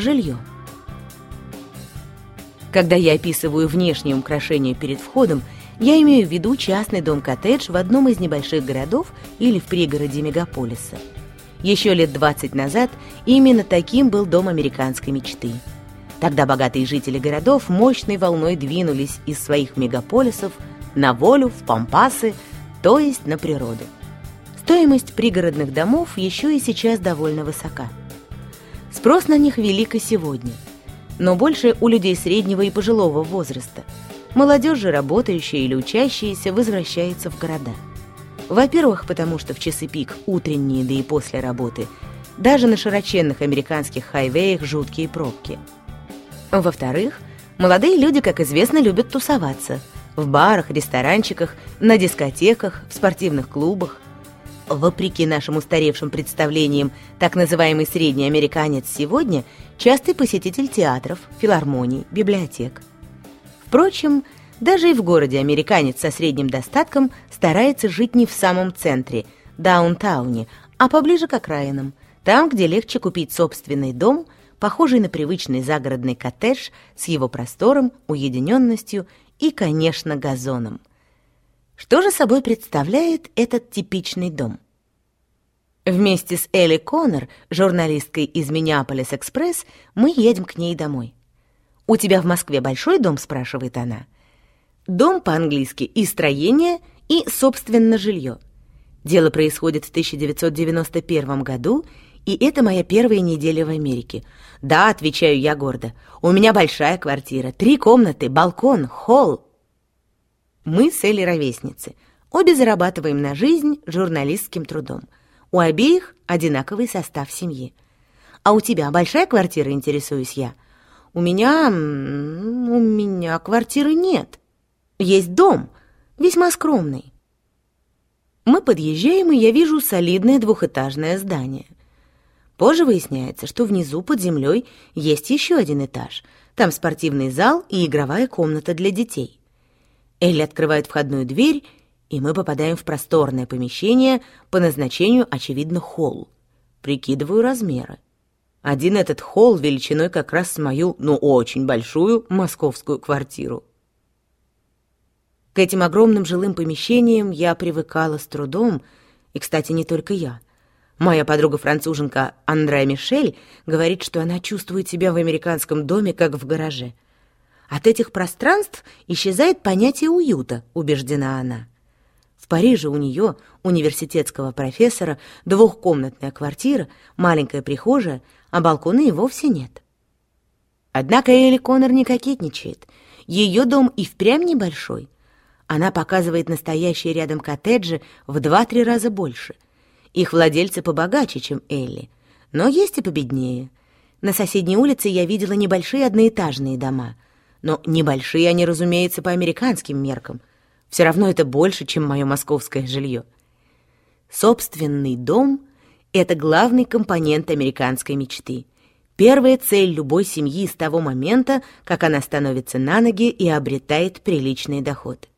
Жилье. Когда я описываю внешнее украшение перед входом, я имею в виду частный дом-коттедж в одном из небольших городов или в пригороде мегаполиса. Еще лет 20 назад именно таким был дом американской мечты. Тогда богатые жители городов мощной волной двинулись из своих мегаполисов на волю, в пампасы, то есть на природу. Стоимость пригородных домов еще и сейчас довольно высока. Спрос на них велик и сегодня, но больше у людей среднего и пожилого возраста. Молодежь же, работающая или учащаяся, возвращается в города. Во-первых, потому что в часы пик, утренние, да и после работы, даже на широченных американских хайвеях жуткие пробки. Во-вторых, молодые люди, как известно, любят тусоваться – в барах, ресторанчиках, на дискотеках, в спортивных клубах. Вопреки нашим устаревшим представлениям, так называемый средний американец сегодня – частый посетитель театров, филармоний, библиотек. Впрочем, даже и в городе американец со средним достатком старается жить не в самом центре, даунтауне, а поближе к окраинам, там, где легче купить собственный дом, похожий на привычный загородный коттедж с его простором, уединенностью и, конечно, газоном. Что же собой представляет этот типичный дом? Вместе с Элли Коннор, журналисткой из Миннеаполис Экспресс, мы едем к ней домой. «У тебя в Москве большой дом?» – спрашивает она. Дом по-английски и строение, и, собственно, жилье. Дело происходит в 1991 году, и это моя первая неделя в Америке. Да, отвечаю я гордо. У меня большая квартира, три комнаты, балкон, холл. Мы с Элли ровесницы. Обе зарабатываем на жизнь журналистским трудом. У обеих одинаковый состав семьи. А у тебя большая квартира, интересуюсь я? У меня... у меня квартиры нет. Есть дом, весьма скромный. Мы подъезжаем, и я вижу солидное двухэтажное здание. Позже выясняется, что внизу под землей есть еще один этаж. Там спортивный зал и игровая комната для детей. Элли открывает входную дверь, и мы попадаем в просторное помещение, по назначению, очевидно, холл. Прикидываю размеры. Один этот холл величиной как раз с мою, ну, очень большую московскую квартиру. К этим огромным жилым помещениям я привыкала с трудом, и, кстати, не только я — Моя подруга-француженка Андреа Мишель говорит, что она чувствует себя в американском доме, как в гараже. От этих пространств исчезает понятие уюта, убеждена она. В Париже у нее, университетского профессора, двухкомнатная квартира, маленькая прихожая, а балкона и вовсе нет. Однако Элли Коннор не кокетничает. Ее дом и впрямь небольшой. Она показывает настоящие рядом коттеджи в два-три раза больше — их владельцы побогаче, чем Элли, но есть и победнее. На соседней улице я видела небольшие одноэтажные дома, но небольшие они, разумеется, по американским меркам. Все равно это больше, чем мое московское жилье. Собственный дом — это главный компонент американской мечты. Первая цель любой семьи с того момента, как она становится на ноги и обретает приличный доход.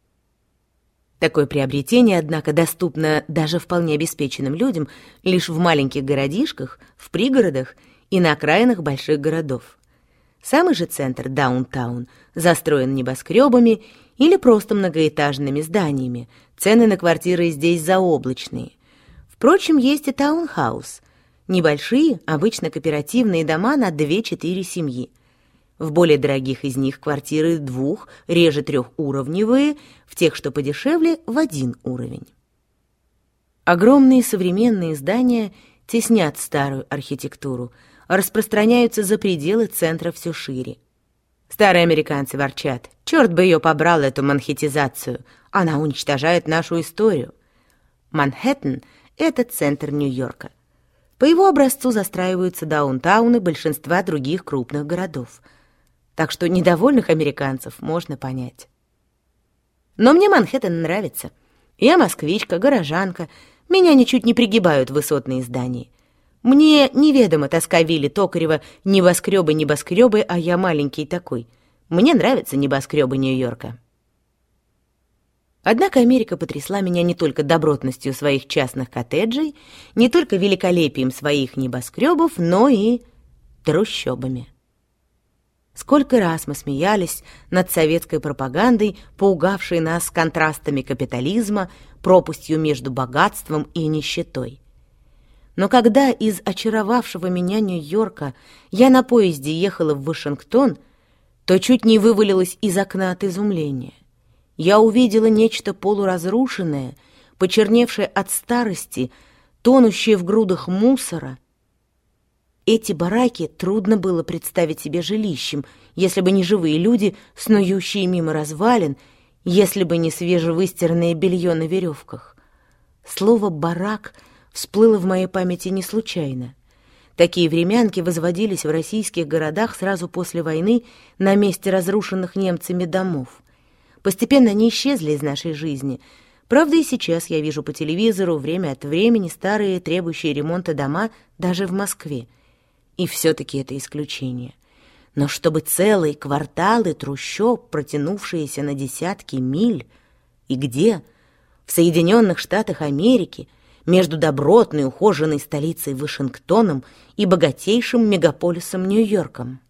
Такое приобретение, однако, доступно даже вполне обеспеченным людям лишь в маленьких городишках, в пригородах и на окраинах больших городов. Самый же центр, даунтаун, застроен небоскребами или просто многоэтажными зданиями. Цены на квартиры здесь заоблачные. Впрочем, есть и таунхаус. Небольшие, обычно кооперативные дома на 2-4 семьи. В более дорогих из них квартиры двух, реже трехуровневые, в тех, что подешевле, в один уровень. Огромные современные здания теснят старую архитектуру, распространяются за пределы центра все шире. Старые американцы ворчат. Черт бы ее побрал, эту манхетизацию. Она уничтожает нашу историю. Манхэттен — это центр Нью-Йорка. По его образцу застраиваются даунтауны большинства других крупных городов — так что недовольных американцев можно понять. Но мне Манхэттен нравится. Я москвичка, горожанка, меня ничуть не пригибают высотные здания. Мне неведома тоска Вилли Токарева «Небоскребы, небоскребы, а я маленький такой». Мне нравятся небоскребы Нью-Йорка. Однако Америка потрясла меня не только добротностью своих частных коттеджей, не только великолепием своих небоскребов, но и трущобами. Сколько раз мы смеялись над советской пропагандой, поугавшей нас контрастами капитализма, пропастью между богатством и нищетой. Но когда из очаровавшего меня Нью-Йорка я на поезде ехала в Вашингтон, то чуть не вывалилась из окна от изумления. Я увидела нечто полуразрушенное, почерневшее от старости, тонущее в грудах мусора. Эти бараки трудно было представить себе жилищем, если бы не живые люди, снующие мимо развалин, если бы не свежевыстиранное белье на веревках. Слово «барак» всплыло в моей памяти не случайно. Такие времянки возводились в российских городах сразу после войны на месте разрушенных немцами домов. Постепенно они исчезли из нашей жизни. Правда, и сейчас я вижу по телевизору время от времени старые, требующие ремонта дома даже в Москве. И все-таки это исключение. Но чтобы целые кварталы трущоб, протянувшиеся на десятки миль, и где? В Соединенных Штатах Америки, между добротной ухоженной столицей Вашингтоном и богатейшим мегаполисом Нью-Йорком.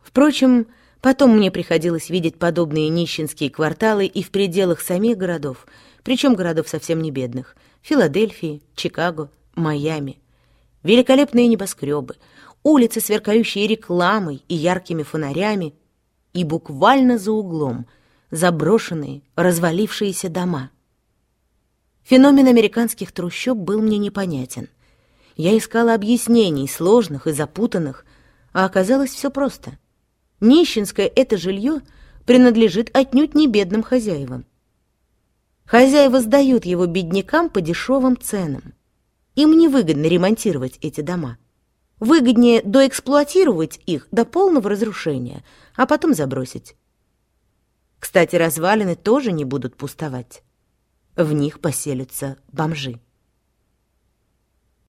Впрочем, потом мне приходилось видеть подобные нищенские кварталы и в пределах самих городов, причем городов совсем не бедных — Филадельфии, Чикаго, Майами. Великолепные небоскребы — улицы, сверкающие рекламой и яркими фонарями, и буквально за углом заброшенные, развалившиеся дома. Феномен американских трущоб был мне непонятен. Я искала объяснений, сложных и запутанных, а оказалось все просто. Нищенское это жилье принадлежит отнюдь не бедным хозяевам. Хозяева сдают его беднякам по дешевым ценам. Им невыгодно ремонтировать эти дома. Выгоднее доэксплуатировать их до полного разрушения, а потом забросить. Кстати, развалины тоже не будут пустовать. В них поселятся бомжи.